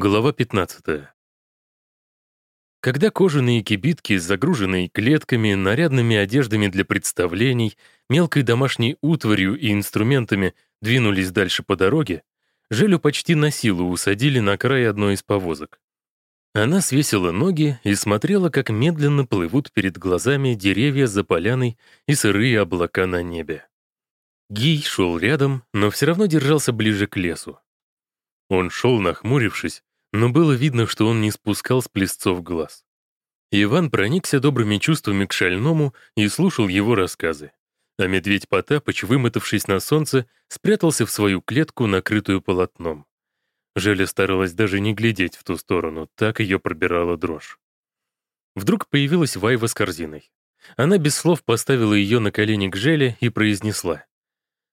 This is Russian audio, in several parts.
Глава 15. Когда кожаные кибитки, загруженные клетками, нарядными одеждами для представлений, мелкой домашней утварью и инструментами двинулись дальше по дороге, Желю почти на силу усадили на край одной из повозок. Она свесила ноги и смотрела, как медленно плывут перед глазами деревья за поляной и сырые облака на небе. Гий шел рядом, но все равно держался ближе к лесу. Он шел, нахмурившись, но было видно, что он не спускал с плесцов глаз. Иван проникся добрыми чувствами к шальному и слушал его рассказы. А медведь Потапыч, вымотавшись на солнце, спрятался в свою клетку, накрытую полотном. Желя старалась даже не глядеть в ту сторону, так ее пробирала дрожь. Вдруг появилась Вайва с корзиной. Она без слов поставила ее на колени к Желе и произнесла.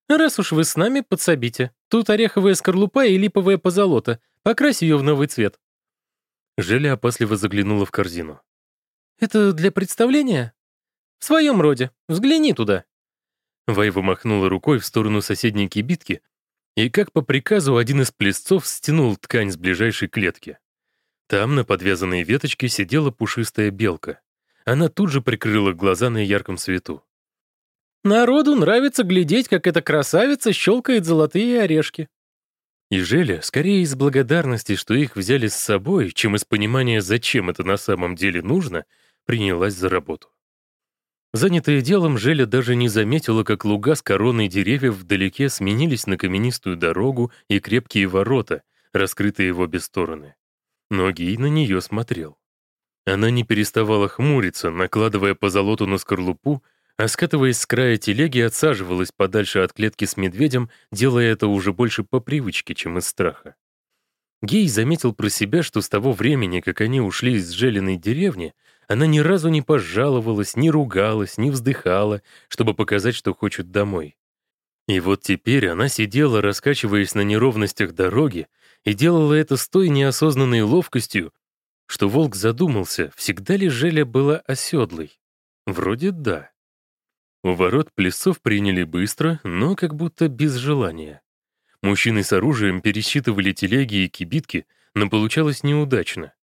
«Раз уж вы с нами, подсобите. Тут ореховая скорлупа и липовая позолота. Покрась ее в новый цвет». Желя опасливо заглянула в корзину. «Это для представления?» «В своем роде. Взгляни туда». Вайва махнула рукой в сторону соседней кибитки, и как по приказу один из плесцов стянул ткань с ближайшей клетки. Там на подвязанной веточке сидела пушистая белка. Она тут же прикрыла глаза на ярком свету. Народу нравится глядеть, как эта красавица щелкает золотые орешки. И Желя, скорее из благодарности, что их взяли с собой, чем из понимания, зачем это на самом деле нужно, принялась за работу. Занятая делом, Желя даже не заметила, как луга с короной деревьев вдалеке сменились на каменистую дорогу и крепкие ворота, раскрытые в обе стороны. Ноги на нее смотрел. Она не переставала хмуриться, накладывая по золоту на скорлупу, а скатываясь с края телеги, отсаживалась подальше от клетки с медведем, делая это уже больше по привычке, чем из страха. Гей заметил про себя, что с того времени, как они ушли из желеной деревни, она ни разу не пожаловалась, не ругалась, не вздыхала, чтобы показать, что хочет домой. И вот теперь она сидела, раскачиваясь на неровностях дороги, и делала это с той неосознанной ловкостью, что волк задумался, всегда ли Желя была оседлой. Вроде да. Ворот плесцов приняли быстро, но как будто без желания. Мужчины с оружием пересчитывали телеги и кибитки, но получалось неудачно.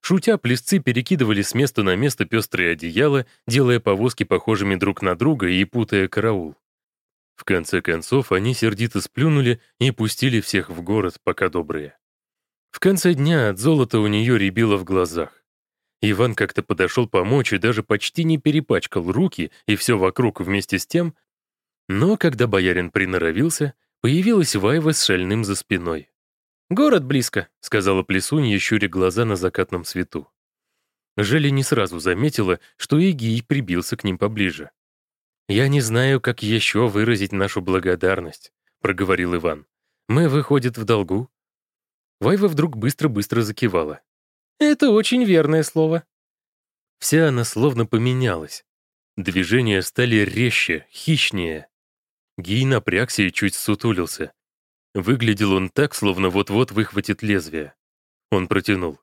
Шутя, плесцы перекидывали с места на место пестрые одеяла, делая повозки похожими друг на друга и путая караул. В конце концов, они сердито сплюнули и пустили всех в город, пока добрые. В конце дня от золота у нее рябило в глазах. Иван как-то подошел помочь и даже почти не перепачкал руки и все вокруг вместе с тем, но когда боярин приноровился, появилась Вайва с шальным за спиной. «Город близко», — сказала Плесунья, щуря глаза на закатном свету. Жели не сразу заметила, что Игий прибился к ним поближе. «Я не знаю, как еще выразить нашу благодарность», — проговорил Иван. «Мы, выходит, в долгу». Вайва вдруг быстро-быстро закивала. Это очень верное слово. Вся она словно поменялась. Движения стали резче, хищнее. Гий напрягся и чуть сутулился. Выглядел он так, словно вот-вот выхватит лезвие. Он протянул.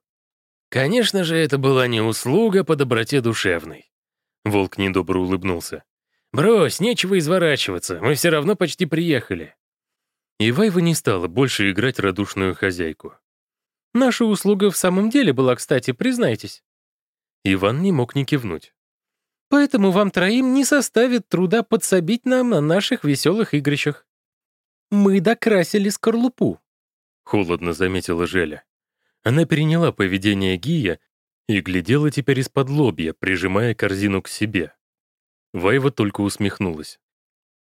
«Конечно же, это была не услуга по доброте душевной». Волк недобро улыбнулся. «Брось, нечего изворачиваться, мы все равно почти приехали». И Вайва не стала больше играть радушную хозяйку. Наша услуга в самом деле была, кстати, признайтесь». Иван не мог не кивнуть. «Поэтому вам троим не составит труда подсобить нам на наших веселых игрищах. Мы докрасили скорлупу», — холодно заметила Желя. Она переняла поведение Гия и глядела теперь из-под лобья, прижимая корзину к себе. Вайва только усмехнулась.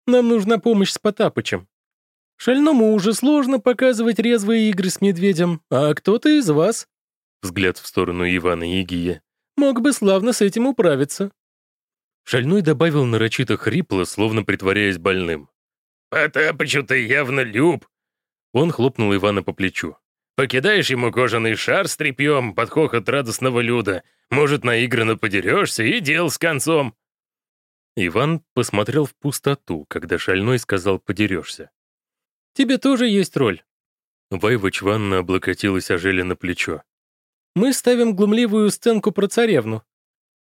«Нам нужна помощь с Потапычем. Шальному уже сложно показывать резвые игры с медведем, а кто-то из вас, взгляд в сторону Ивана Егия, мог бы славно с этим управиться. Шальной добавил нарочито хрипло, словно притворяясь больным. «Потапычу ты явно люб!» Он хлопнул Ивана по плечу. «Покидаешь ему кожаный шар с тряпьем под хохот радостного люда. Может, наигранно подерешься и дел с концом!» Иван посмотрел в пустоту, когда Шальной сказал «подерешься». Тебе тоже есть роль». Вайва чванно облокотилась Ажеле на плечо. «Мы ставим глумливую сценку про царевну.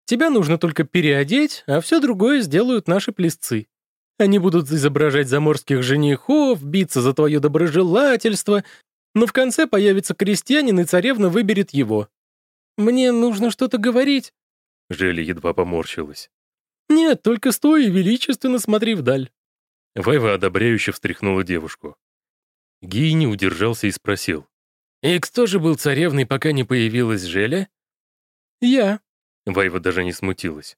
Тебя нужно только переодеть, а все другое сделают наши плесцы. Они будут изображать заморских женихов, биться за твое доброжелательство, но в конце появится крестьянин, и царевна выберет его. Мне нужно что-то говорить». Желя едва поморщилась. «Нет, только стой и величественно смотри вдаль». Вайва одобряюще встряхнула девушку. Гий не удержался и спросил. «И кто же был царевной, пока не появилась Желя?» «Я». Вайва даже не смутилась.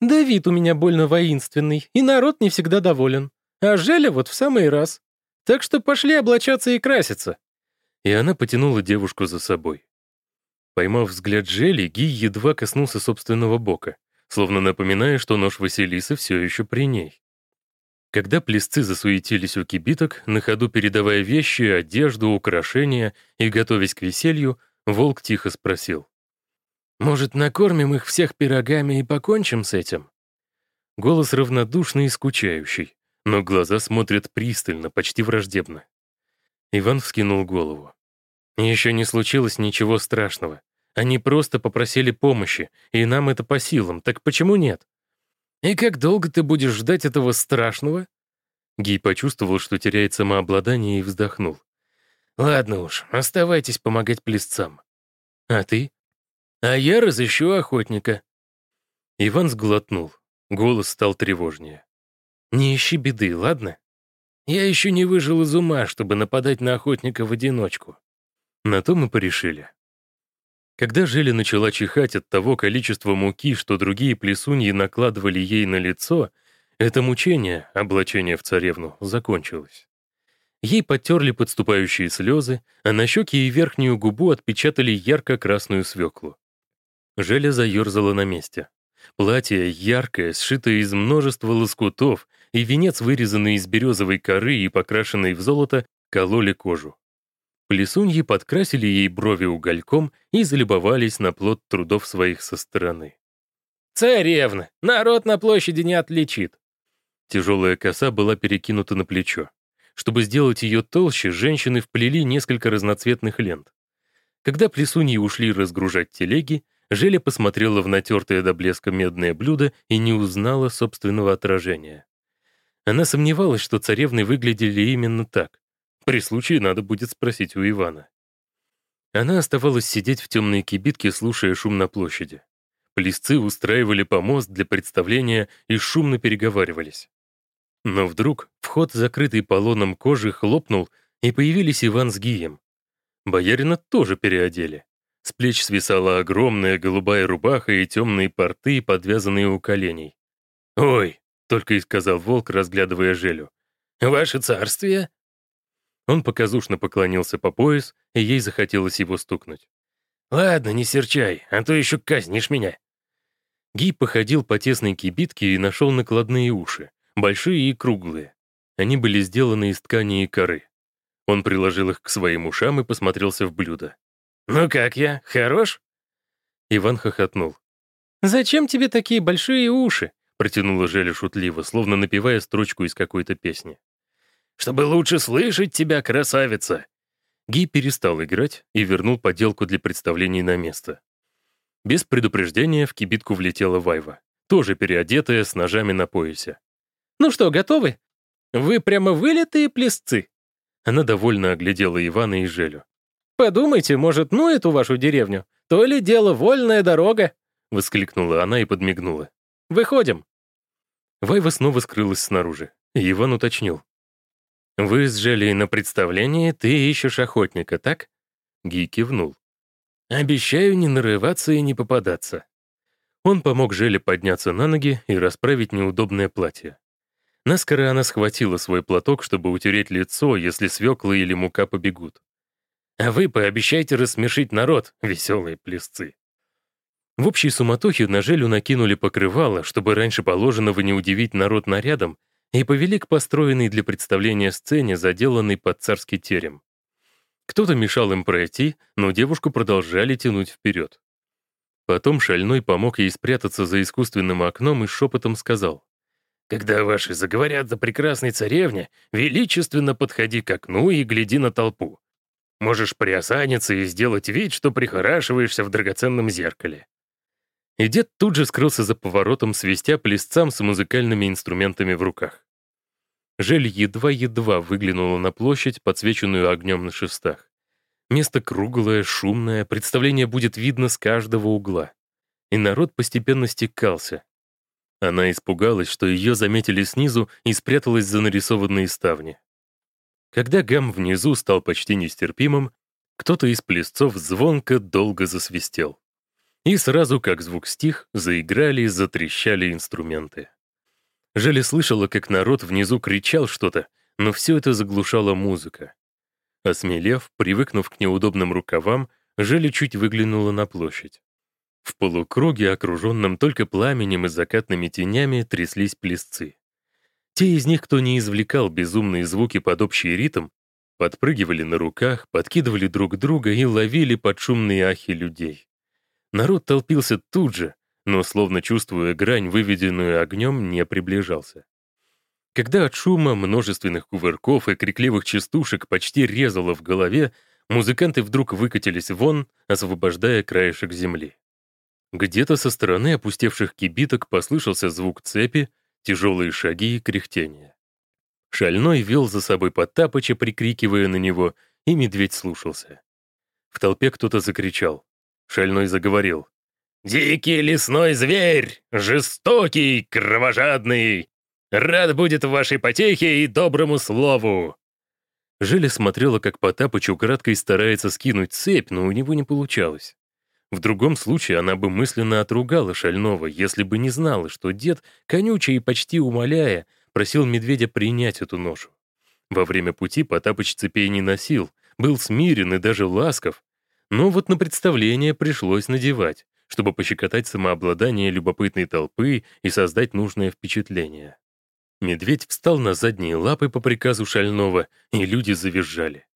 «Давид у меня больно воинственный, и народ не всегда доволен. А Желя вот в самый раз. Так что пошли облачаться и краситься». И она потянула девушку за собой. Поймав взгляд Жели, Гий едва коснулся собственного бока, словно напоминая, что нож Василисы все еще при ней. Когда плесцы засуетились у кибиток, на ходу передавая вещи, одежду, украшения и готовясь к веселью, волк тихо спросил. «Может, накормим их всех пирогами и покончим с этим?» Голос равнодушный и скучающий, но глаза смотрят пристально, почти враждебно. Иван вскинул голову. Еще не случилось ничего страшного. Они просто попросили помощи, и нам это по силам, так почему нет? И как долго ты будешь ждать этого страшного? Гий почувствовал, что теряет самообладание, и вздохнул. «Ладно уж, оставайтесь помогать плесцам. А ты?» «А я разыщу охотника». Иван сглотнул. Голос стал тревожнее. «Не ищи беды, ладно? Я еще не выжил из ума, чтобы нападать на охотника в одиночку». На то мы порешили. Когда Желя начала чихать от того количества муки, что другие плесуньи накладывали ей на лицо, это мучение, облачение в царевну, закончилось. Ей подтерли подступающие слезы, а на щеки и верхнюю губу отпечатали ярко-красную свеклу. Желя заерзала на месте. Платье яркое, сшитое из множества лоскутов, и венец, вырезанный из березовой коры и покрашенный в золото, кололи кожу. Плесуньи подкрасили ей брови угольком и залюбовались на плод трудов своих со стороны. «Царевна! Народ на площади не отличит!» Тяжелая коса была перекинута на плечо. Чтобы сделать ее толще, женщины вплели несколько разноцветных лент. Когда плесуньи ушли разгружать телеги, Желя посмотрела в натертое до блеска медное блюдо и не узнала собственного отражения. Она сомневалась, что царевны выглядели именно так. При случае надо будет спросить у Ивана. Она оставалась сидеть в темной кибитке, слушая шум на площади. Плесцы устраивали помост для представления и шумно переговаривались. Но вдруг вход, закрытый полоном кожи, хлопнул, и появились Иван с Гием. Боярина тоже переодели. С плеч свисала огромная голубая рубаха и темные порты, подвязанные у коленей. «Ой!» — только и сказал волк, разглядывая Желю. «Ваше царствие?» Он показушно поклонился по пояс, и ей захотелось его стукнуть. «Ладно, не серчай, а то еще казнишь меня». Ги походил по тесной кибитке и нашел накладные уши, большие и круглые. Они были сделаны из ткани и коры. Он приложил их к своим ушам и посмотрелся в блюдо. «Ну как я, хорош?» Иван хохотнул. «Зачем тебе такие большие уши?» протянула Желя шутливо, словно напевая строчку из какой-то песни чтобы лучше слышать тебя, красавица!» Ги перестал играть и вернул поделку для представлений на место. Без предупреждения в кибитку влетела Вайва, тоже переодетая с ножами на поясе. «Ну что, готовы? Вы прямо вылитые плесцы!» Она довольно оглядела Ивана и Желю. «Подумайте, может, ну эту вашу деревню? То ли дело вольная дорога!» Воскликнула она и подмигнула. «Выходим!» Вайва снова скрылась снаружи, и Иван уточнил. «Вы с Желей на представлении, ты ищешь охотника, так?» Ги кивнул. «Обещаю не нарываться и не попадаться». Он помог Желе подняться на ноги и расправить неудобное платье. Наскоро она схватила свой платок, чтобы утереть лицо, если свекла или мука побегут. «А вы пообещайте рассмешить народ, веселые плесцы». В общей суматохе на Желю накинули покрывало, чтобы раньше положенного не удивить народ нарядом, и повели к построенной для представления сцене, заделанной под царский терем. Кто-то мешал им пройти, но девушку продолжали тянуть вперед. Потом Шальной помог ей спрятаться за искусственным окном и шепотом сказал, «Когда ваши заговорят за прекрасной царевне, величественно подходи к окну и гляди на толпу. Можешь приосаниться и сделать вид, что прихорашиваешься в драгоценном зеркале. И дед тут же скрылся за поворотом, свистя плесцам с музыкальными инструментами в руках. Жель едва-едва выглянула на площадь, подсвеченную огнем на шестах. Место круглое, шумное, представление будет видно с каждого угла. И народ постепенно стекался. Она испугалась, что ее заметили снизу и спряталась за нарисованные ставни. Когда гам внизу стал почти нестерпимым, кто-то из плесцов звонко долго засвистел. И сразу, как звук стих, заиграли, затрещали инструменты. Желе слышала, как народ внизу кричал что-то, но все это заглушала музыка. Осмелев, привыкнув к неудобным рукавам, Желе чуть выглянула на площадь. В полукруге, окруженном только пламенем и закатными тенями, тряслись плесцы. Те из них, кто не извлекал безумные звуки под общий ритм, подпрыгивали на руках, подкидывали друг друга и ловили под шумные ахи людей. Народ толпился тут же, но, словно чувствуя грань, выведенную огнем, не приближался. Когда от шума множественных кувырков и крикливых частушек почти резало в голове, музыканты вдруг выкатились вон, освобождая краешек земли. Где-то со стороны опустевших кибиток послышался звук цепи, тяжелые шаги и кряхтение. Шальной вел за собой Потапыча, прикрикивая на него, и медведь слушался. В толпе кто-то закричал. Шальной заговорил. «Дикий лесной зверь, жестокий, кровожадный, рад будет вашей потехе и доброму слову!» Желя смотрела, как Потапыч украдкой старается скинуть цепь, но у него не получалось. В другом случае она бы мысленно отругала Шального, если бы не знала, что дед, конюча и почти умоляя, просил медведя принять эту ношу. Во время пути Потапыч цепей не носил, был смирен и даже ласков, но вот на представление пришлось надевать, чтобы пощекотать самообладание любопытной толпы и создать нужное впечатление. Медведь встал на задние лапы по приказу Шального, и люди завизжали.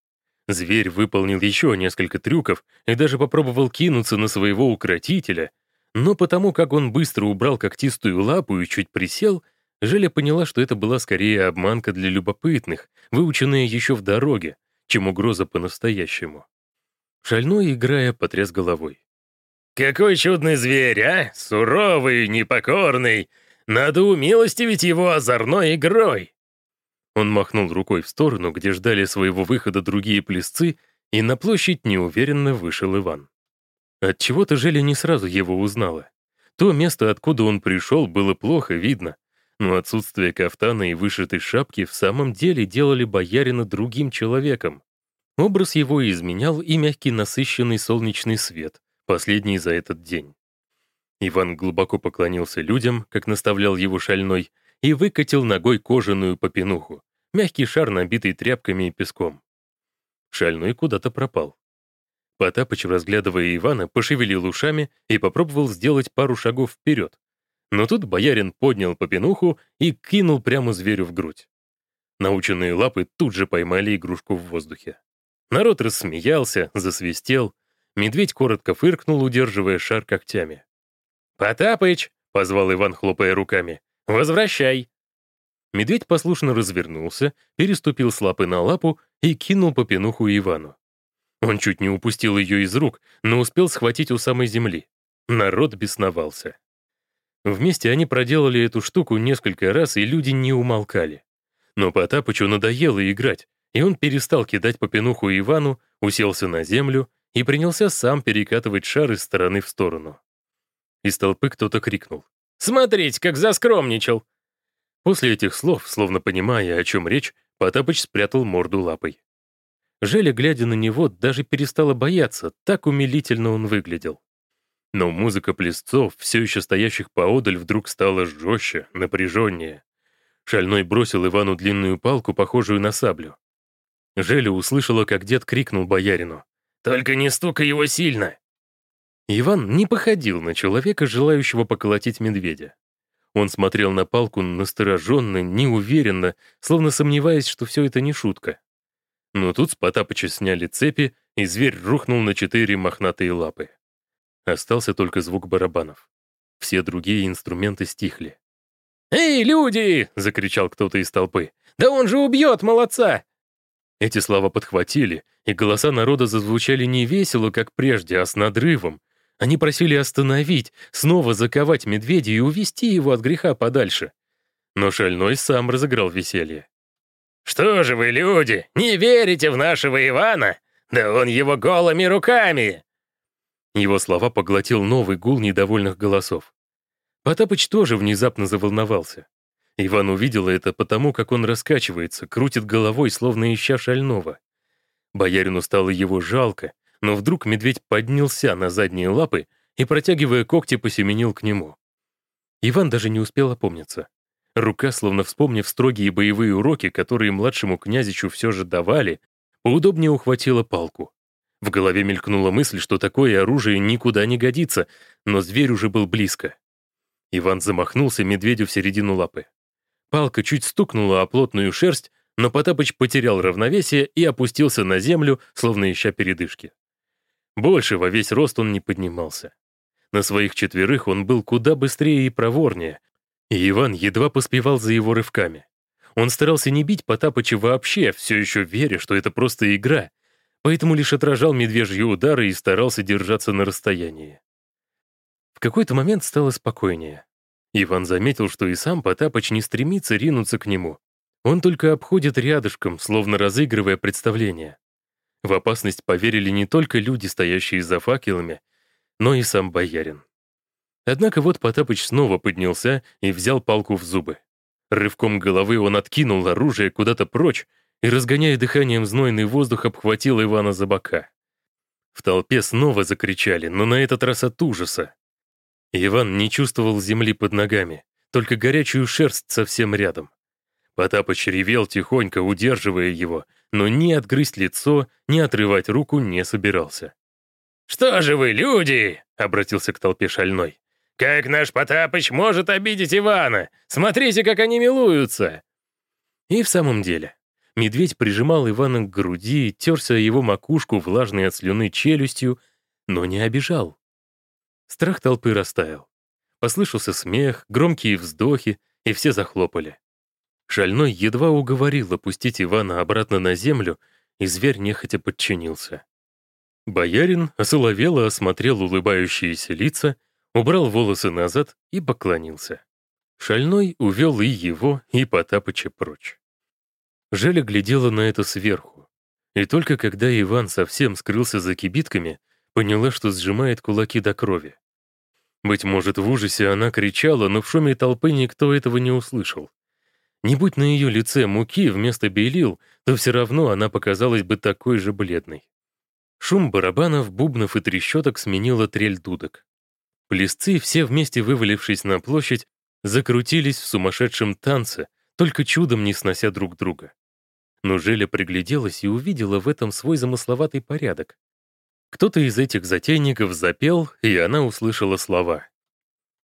Зверь выполнил еще несколько трюков и даже попробовал кинуться на своего укротителя, но потому как он быстро убрал когтистую лапу и чуть присел, Желя поняла, что это была скорее обманка для любопытных, выученная еще в дороге, чем угроза по-настоящему. Шальной, играя, потряс головой. «Какой чудный зверь, а! Суровый, непокорный! Надо умилостивить его озорной игрой!» Он махнул рукой в сторону, где ждали своего выхода другие плесцы, и на площадь неуверенно вышел Иван. Отчего-то Желя не сразу его узнала. То место, откуда он пришел, было плохо видно, но отсутствие кафтана и вышитой шапки в самом деле делали боярина другим человеком. Образ его изменял и мягкий насыщенный солнечный свет, последний за этот день. Иван глубоко поклонился людям, как наставлял его шальной, и выкатил ногой кожаную попинуху, мягкий шар, набитый тряпками и песком. Шальной куда-то пропал. Потапыч, разглядывая Ивана, пошевелил ушами и попробовал сделать пару шагов вперед. Но тут боярин поднял попинуху и кинул прямо зверю в грудь. Наученные лапы тут же поймали игрушку в воздухе. Народ рассмеялся, засвистел. Медведь коротко фыркнул, удерживая шар когтями. «Потапыч!» — позвал Иван, хлопая руками. «Возвращай!» Медведь послушно развернулся, переступил с лапы на лапу и кинул по пенуху Ивану. Он чуть не упустил ее из рук, но успел схватить у самой земли. Народ бесновался. Вместе они проделали эту штуку несколько раз, и люди не умолкали. Но Потапычу надоело играть, и он перестал кидать попенуху Ивану, уселся на землю и принялся сам перекатывать шар из стороны в сторону. Из толпы кто-то крикнул. «Смотрите, как заскромничал!» После этих слов, словно понимая, о чем речь, Потапыч спрятал морду лапой. Желя, глядя на него, даже перестала бояться, так умилительно он выглядел. Но музыка плесцов, все еще стоящих поодаль, вдруг стала жестче, напряженнее. Шальной бросил Ивану длинную палку, похожую на саблю. Желя услышала, как дед крикнул боярину. «Только не стукай его сильно!» Иван не походил на человека, желающего поколотить медведя. Он смотрел на палку настороженно, неуверенно, словно сомневаясь, что все это не шутка. Но тут с Потапыча сняли цепи, и зверь рухнул на четыре мохнатые лапы. Остался только звук барабанов. Все другие инструменты стихли. «Эй, люди!» — закричал кто-то из толпы. «Да он же убьет молодца! Эти слова подхватили, и голоса народа зазвучали не весело, как прежде, а с надрывом. Они просили остановить, снова заковать медведя и увести его от греха подальше. Но Шальной сам разыграл веселье. «Что же вы, люди, не верите в нашего Ивана? Да он его голыми руками!» Его слова поглотил новый гул недовольных голосов. Потапыч тоже внезапно заволновался. Иван увидел это потому, как он раскачивается, крутит головой, словно ища шального. Боярину стало его жалко, но вдруг медведь поднялся на задние лапы и, протягивая когти, посеменил к нему. Иван даже не успел опомниться. Рука, словно вспомнив строгие боевые уроки, которые младшему князичу все же давали, поудобнее ухватила палку. В голове мелькнула мысль, что такое оружие никуда не годится, но зверь уже был близко. Иван замахнулся медведю в середину лапы. Палка чуть стукнула о плотную шерсть, но Потапыч потерял равновесие и опустился на землю, словно ища передышки. Больше во весь рост он не поднимался. На своих четверых он был куда быстрее и проворнее, и Иван едва поспевал за его рывками. Он старался не бить Потапыча вообще, все еще веря, что это просто игра, поэтому лишь отражал медвежьи удары и старался держаться на расстоянии. В какой-то момент стало спокойнее. Иван заметил, что и сам Потапыч не стремится ринуться к нему. Он только обходит рядышком, словно разыгрывая представление. В опасность поверили не только люди, стоящие за факелами, но и сам боярин. Однако вот Потапыч снова поднялся и взял палку в зубы. Рывком головы он откинул оружие куда-то прочь и, разгоняя дыханием знойный воздух, обхватил Ивана за бока. В толпе снова закричали, но на этот раз от ужаса. Иван не чувствовал земли под ногами, только горячую шерсть совсем рядом. Потапыч ревел тихонько, удерживая его, но ни отгрызть лицо, ни отрывать руку не собирался. «Что же вы, люди?» — обратился к толпе шальной. «Как наш Потапыч может обидеть Ивана? Смотрите, как они милуются!» И в самом деле, медведь прижимал Ивана к груди, терся его макушку влажной от слюны челюстью, но не обижал. Страх толпы растаял. Послышался смех, громкие вздохи, и все захлопали. Шальной едва уговорил опустить Ивана обратно на землю, и зверь нехотя подчинился. Боярин осоловело осмотрел улыбающиеся лица, убрал волосы назад и поклонился. Шальной увел и его, и Потапыча прочь. Желя глядела на это сверху. И только когда Иван совсем скрылся за кибитками, поняла, что сжимает кулаки до крови. Быть может, в ужасе она кричала, но в шуме толпы никто этого не услышал. Не будь на ее лице муки вместо белил, то все равно она показалась бы такой же бледной. Шум барабанов, бубнов и трещоток сменила трель дудок. Плесцы, все вместе вывалившись на площадь, закрутились в сумасшедшем танце, только чудом не снося друг друга. Но Желя пригляделась и увидела в этом свой замысловатый порядок. Кто-то из этих затейников запел, и она услышала слова.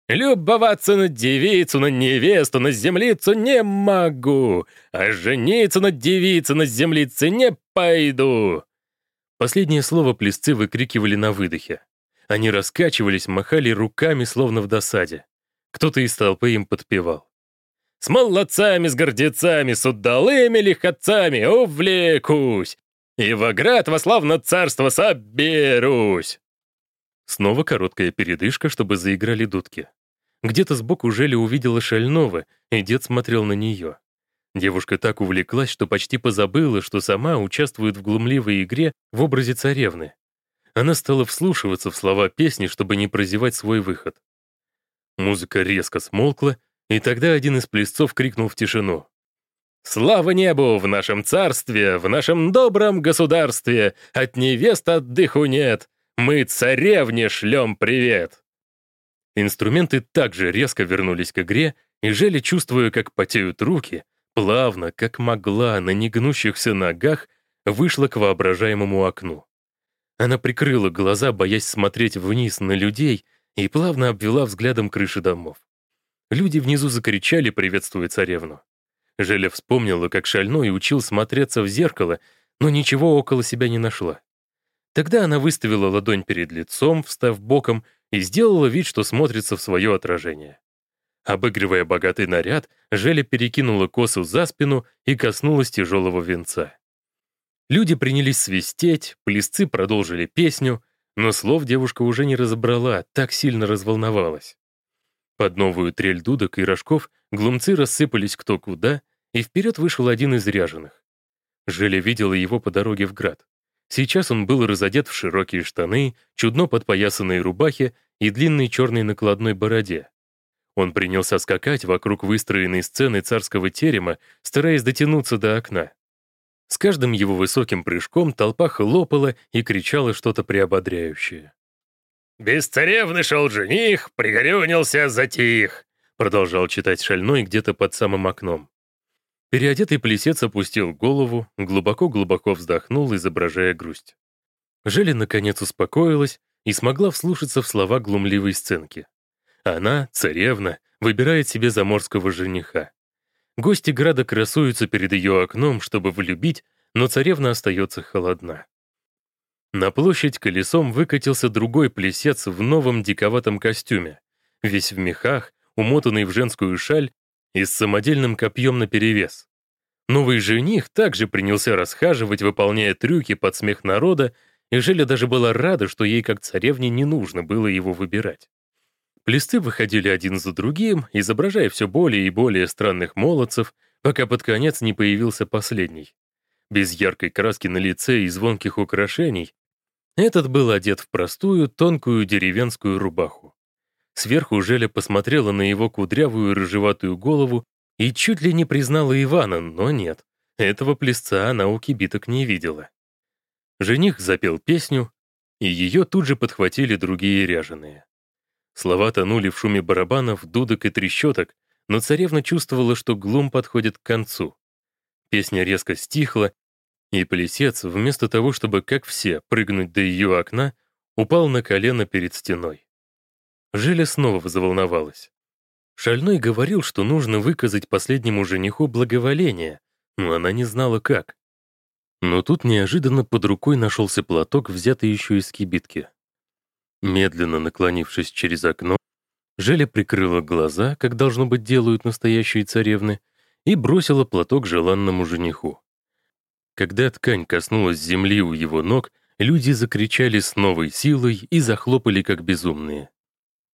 «Любоваться на девицу, на невесту, на землицу не могу, а жениться на девице, на землице не пойду». Последнее слово плесцы выкрикивали на выдохе. Они раскачивались, махали руками, словно в досаде. Кто-то из толпы им подпевал. «С молодцами, с гордецами, с удалыми лихотцами увлекусь! И в оград во славно царство соберусь!» Снова короткая передышка, чтобы заиграли дудки. Где-то сбоку Желя увидела Шальнова, и дед смотрел на нее. Девушка так увлеклась, что почти позабыла, что сама участвует в глумливой игре в образе царевны. Она стала вслушиваться в слова песни, чтобы не прозевать свой выход. Музыка резко смолкла, и тогда один из плесцов крикнул в тишину. Слава небу в нашем царстве, в нашем добром государстве, от невест отдыху нет, мы царевне шлем привет. Инструменты также резко вернулись к игре, и Желя, чувствуя, как потеют руки, плавно, как могла, на негнущихся ногах, вышла к воображаемому окну. Она прикрыла глаза, боясь смотреть вниз на людей, и плавно обвела взглядом крыши домов. Люди внизу закричали, приветствуя царевну. Желя вспомнила, как шальной учил смотреться в зеркало, но ничего около себя не нашла. Тогда она выставила ладонь перед лицом, встав боком, и сделала вид, что смотрится в свое отражение. Обыгрывая богатый наряд, Желя перекинула косу за спину и коснулась тяжелого венца. Люди принялись свистеть, плесцы продолжили песню, но слов девушка уже не разобрала, так сильно разволновалась. Под новую трель дудок и рожков глумцы рассыпались кто куда, и вперед вышел один из ряженых. Желя видела его по дороге в град. Сейчас он был разодет в широкие штаны, чудно подпоясанные рубахи и длинной черной накладной бороде. Он принялся скакать вокруг выстроенной сцены царского терема, стараясь дотянуться до окна. С каждым его высоким прыжком толпа хлопала и кричала что-то приободряющее. «Без царевны шел жених, пригорюнился, затих», продолжал читать шальной где-то под самым окном. Переодетый плесец опустил голову, глубоко-глубоко вздохнул, изображая грусть. Желя, наконец, успокоилась и смогла вслушаться в слова глумливой сценки. Она, царевна, выбирает себе заморского жениха. Гости града красуются перед ее окном, чтобы влюбить, но царевна остается холодна. На площадь колесом выкатился другой плесец в новом диковатом костюме, весь в мехах, умотанный в женскую шаль и с самодельным копьем наперевес. Новый жених также принялся расхаживать, выполняя трюки под смех народа, и Желя даже была рада, что ей, как царевне, не нужно было его выбирать. Плесты выходили один за другим, изображая все более и более странных молодцев, пока под конец не появился последний. Без яркой краски на лице и звонких украшений, этот был одет в простую, тонкую деревенскую рубаху. Сверху Желя посмотрела на его кудрявую рыжеватую голову и чуть ли не признала Ивана, но нет. Этого плесца она у кибиток не видела. Жених запел песню, и ее тут же подхватили другие ряженые. Слова тонули в шуме барабанов, дудок и трещоток, но царевна чувствовала, что глум подходит к концу. Песня резко стихла, и плесец, вместо того, чтобы, как все, прыгнуть до ее окна, упал на колено перед стеной. Желя снова заволновалась. Шальной говорил, что нужно выказать последнему жениху благоволение, но она не знала, как. Но тут неожиданно под рукой нашелся платок, взятый еще из кибитки. Медленно наклонившись через окно, Желя прикрыла глаза, как должно быть делают настоящие царевны, и бросила платок желанному жениху. Когда ткань коснулась земли у его ног, люди закричали с новой силой и захлопали как безумные.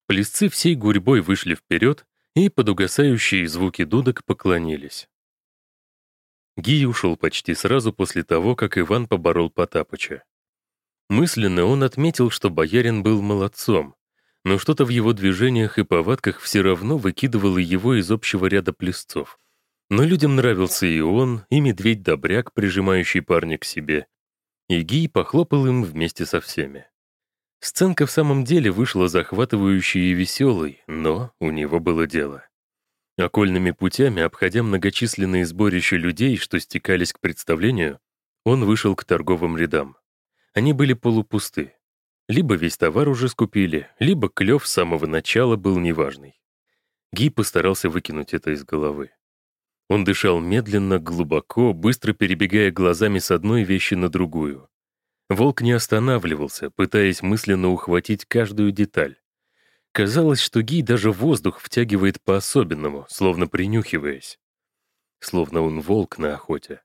Плесцы всей гурьбой вышли вперед и под угасающие звуки дудок поклонились. Гий ушел почти сразу после того, как Иван поборол Потапыча. Мысленно он отметил, что боярин был молодцом, но что-то в его движениях и повадках все равно выкидывало его из общего ряда плесцов. Но людям нравился и он, и медведь-добряк, прижимающий парня к себе. И Гий похлопал им вместе со всеми. Сценка в самом деле вышла захватывающей и веселой, но у него было дело. Окольными путями, обходя многочисленные сборища людей, что стекались к представлению, он вышел к торговым рядам. Они были полупусты. Либо весь товар уже скупили, либо клев с самого начала был неважный. Ги постарался выкинуть это из головы. Он дышал медленно, глубоко, быстро перебегая глазами с одной вещи на другую. Волк не останавливался, пытаясь мысленно ухватить каждую деталь. Казалось, что Гий даже воздух втягивает по-особенному, словно принюхиваясь. Словно он волк на охоте.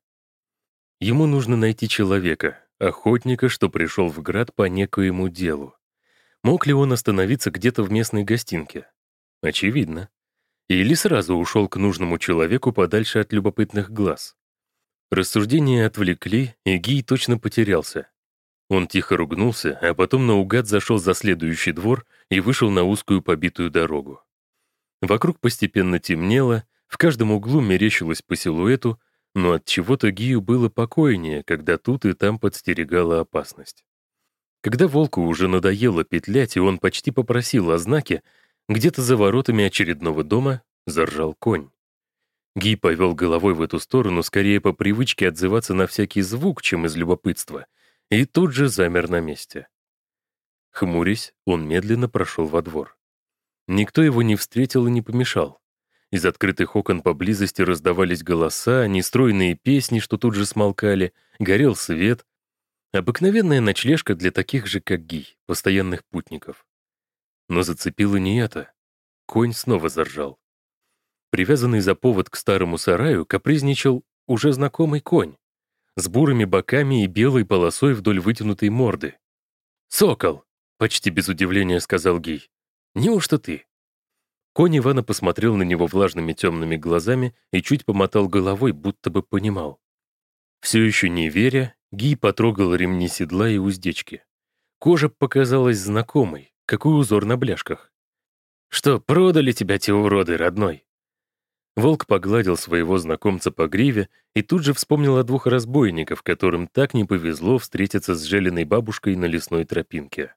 Ему нужно найти человека, охотника, что пришел в град по некоему делу. Мог ли он остановиться где-то в местной гостинке? Очевидно. Или сразу ушел к нужному человеку подальше от любопытных глаз. Рассуждения отвлекли, и Гий точно потерялся. Он тихо ругнулся, а потом наугад зашел за следующий двор и вышел на узкую побитую дорогу. Вокруг постепенно темнело, в каждом углу мерещилось по силуэту, но от чего-то Гию было покойнее, когда тут и там подстерегала опасность. Когда волку уже надоело петлять, и он почти попросил о знаке, где-то за воротами очередного дома заржал конь. Гий повел головой в эту сторону скорее по привычке отзываться на всякий звук, чем из любопытства — и тут же замер на месте. Хмурясь, он медленно прошел во двор. Никто его не встретил и не помешал. Из открытых окон поблизости раздавались голоса, нестройные песни, что тут же смолкали, горел свет. Обыкновенная ночлежка для таких же, как Гий, постоянных путников. Но зацепило не это. Конь снова заржал. Привязанный за повод к старому сараю, капризничал уже знакомый конь с бурыми боками и белой полосой вдоль вытянутой морды. «Сокол!» — почти без удивления сказал Гий. «Неужто ты?» Конь Ивана посмотрел на него влажными темными глазами и чуть помотал головой, будто бы понимал. Все еще не веря, Ги потрогал ремни седла и уздечки. Кожа показалась знакомой, какой узор на бляшках. «Что, продали тебя те уроды, родной?» Волк погладил своего знакомца по гриве и тут же вспомнил о двух разбойников, которым так не повезло встретиться с желеной бабушкой на лесной тропинке.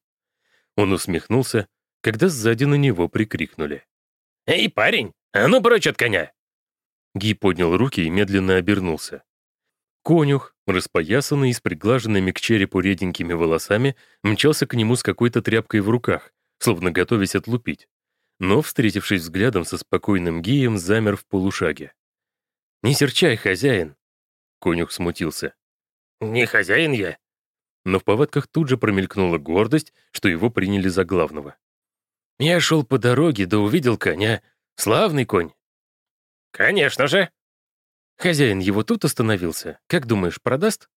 Он усмехнулся, когда сзади на него прикрикнули. «Эй, парень, а ну прочь от коня!» Ги поднял руки и медленно обернулся. Конюх, распоясанный и с приглаженными к черепу реденькими волосами, мчался к нему с какой-то тряпкой в руках, словно готовясь отлупить. Но, встретившись взглядом со спокойным Гием, замер в полушаге. «Не серчай, хозяин!» Конюх смутился. «Не хозяин я!» Но в повадках тут же промелькнула гордость, что его приняли за главного. «Я шел по дороге, да увидел коня. Славный конь!» «Конечно же!» Хозяин его тут остановился. Как думаешь, продаст?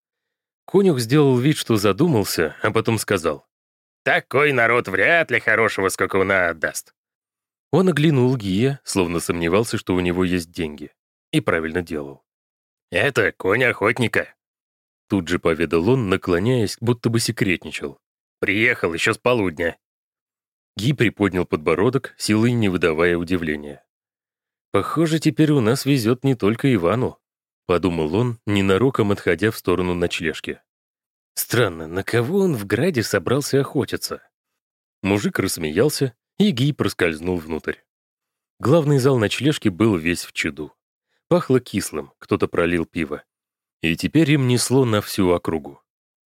Конюх сделал вид, что задумался, а потом сказал. «Такой народ вряд ли хорошего скакуна отдаст». Он оглянул Гия, словно сомневался, что у него есть деньги. И правильно делал. «Это конь охотника», — тут же поведал он, наклоняясь, будто бы секретничал. «Приехал еще с полудня». Ги приподнял подбородок, силой не выдавая удивления. «Похоже, теперь у нас везет не только Ивану», — подумал он, ненароком отходя в сторону ночлежки. «Странно, на кого он в граде собрался охотиться?» Мужик рассмеялся, и Гий проскользнул внутрь. Главный зал ночлежки был весь в чаду. Пахло кислым, кто-то пролил пиво. И теперь им несло на всю округу.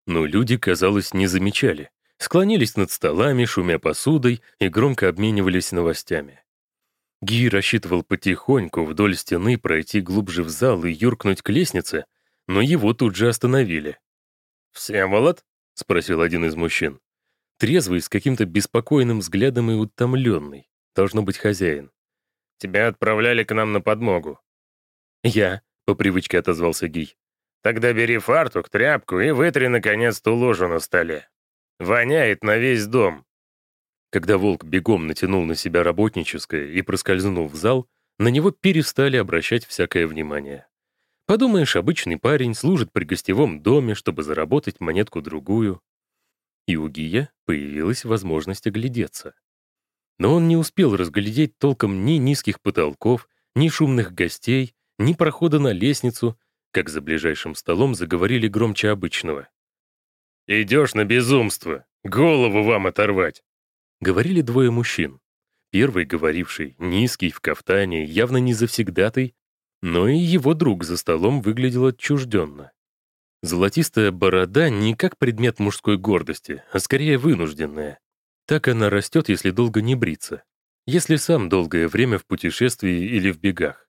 Но люди, казалось, не замечали. Склонились над столами, шумя посудой, и громко обменивались новостями. Ги рассчитывал потихоньку вдоль стены пройти глубже в зал и юркнуть к лестнице, но его тут же остановили. «Всеволод?» — спросил один из мужчин. Трезвый, с каким-то беспокойным взглядом и утомленный. Должно быть хозяин. «Тебя отправляли к нам на подмогу». «Я», — по привычке отозвался Гий. «Тогда бери фартук, тряпку и вытри, наконец, ту ложу на столе. Воняет на весь дом». Когда волк бегом натянул на себя работническое и проскользнул в зал, на него перестали обращать всякое внимание. Подумаешь, обычный парень служит при гостевом доме, чтобы заработать монетку-другую. И у Гия появилась возможность оглядеться. Но он не успел разглядеть толком ни низких потолков, ни шумных гостей, ни прохода на лестницу, как за ближайшим столом заговорили громче обычного. «Идешь на безумство! Голову вам оторвать!» Говорили двое мужчин. Первый, говоривший, низкий, в кафтане, явно не завсегдатый, но и его друг за столом выглядел отчужденно. Золотистая борода не как предмет мужской гордости, а скорее вынужденная. Так она растет, если долго не бриться. Если сам долгое время в путешествии или в бегах.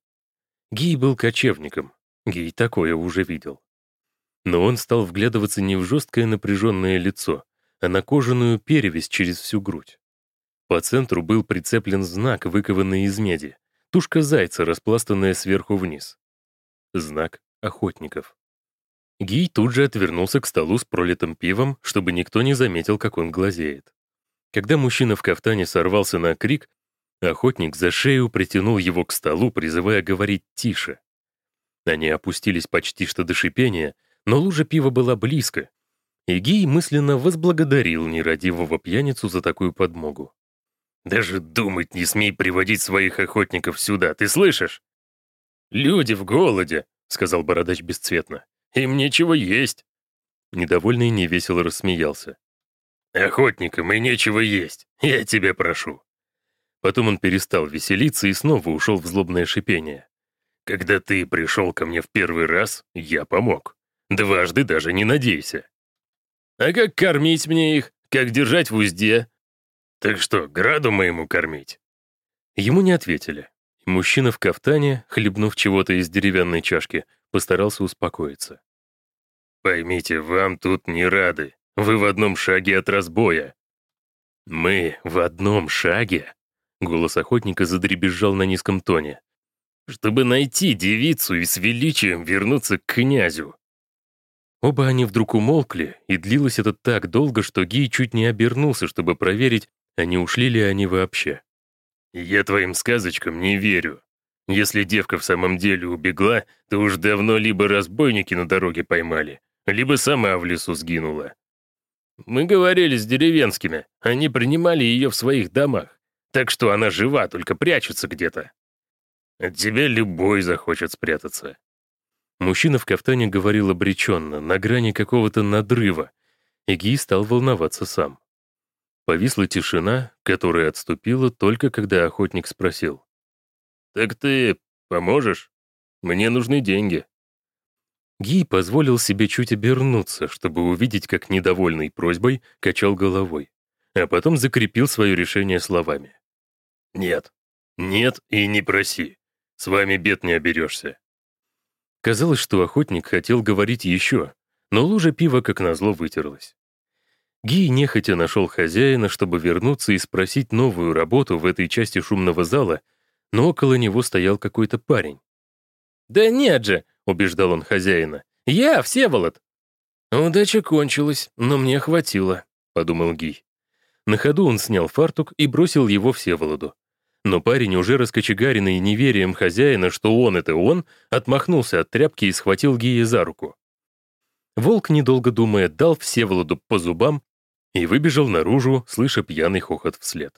Гий был кочевником. Гий такое уже видел. Но он стал вглядываться не в жесткое напряженное лицо, а на кожаную перевязь через всю грудь. По центру был прицеплен знак, выкованный из меди, тушка зайца, распластанная сверху вниз. Знак охотников. Гий тут же отвернулся к столу с пролитым пивом, чтобы никто не заметил, как он глазеет. Когда мужчина в кафтане сорвался на крик, охотник за шею притянул его к столу, призывая говорить тише. Они опустились почти что до шипения, но лужа пива была близко, Игей мысленно возблагодарил нерадивого пьяницу за такую подмогу. «Даже думать не смей приводить своих охотников сюда, ты слышишь?» «Люди в голоде», — сказал бородач бесцветно. «Им нечего есть». Недовольный невесело рассмеялся. «Охотникам и нечего есть, я тебя прошу». Потом он перестал веселиться и снова ушел в злобное шипение. «Когда ты пришел ко мне в первый раз, я помог. Дважды даже не надейся. А как кормить мне их? Как держать в узде? Так что, граду моему кормить?» Ему не ответили. Мужчина в кафтане, хлебнув чего-то из деревянной чашки, постарался успокоиться. «Поймите, вам тут не рады. Вы в одном шаге от разбоя». «Мы в одном шаге?» Голос охотника задребезжал на низком тоне. «Чтобы найти девицу и с величием вернуться к князю. Оба они вдруг умолкли, и длилось это так долго, что Гий чуть не обернулся, чтобы проверить, а не ушли ли они вообще. «Я твоим сказочкам не верю. Если девка в самом деле убегла, то уж давно либо разбойники на дороге поймали, либо сама в лесу сгинула. Мы говорили с деревенскими, они принимали ее в своих домах, так что она жива, только прячется где-то. От тебя любой захочет спрятаться». Мужчина в кафтане говорил обреченно, на грани какого-то надрыва, и Ги стал волноваться сам. Повисла тишина, которая отступила только когда охотник спросил. «Так ты поможешь? Мне нужны деньги». Ги позволил себе чуть обернуться, чтобы увидеть, как недовольный просьбой качал головой, а потом закрепил свое решение словами. «Нет, нет и не проси. С вами бед не оберешься». Казалось, что охотник хотел говорить еще, но лужа пива как назло вытерлась. Гий нехотя нашел хозяина, чтобы вернуться и спросить новую работу в этой части шумного зала, но около него стоял какой-то парень. «Да нет же!» — убеждал он хозяина. «Я, Всеволод!» «Удача кончилась, но мне хватило», — подумал Гий. На ходу он снял фартук и бросил его Всеволоду. Но парень, уже раскочегаренный неверием хозяина, что он — это он, отмахнулся от тряпки и схватил Гия за руку. Волк, недолго думая, дал Всеволоду по зубам и выбежал наружу, слыша пьяный хохот вслед.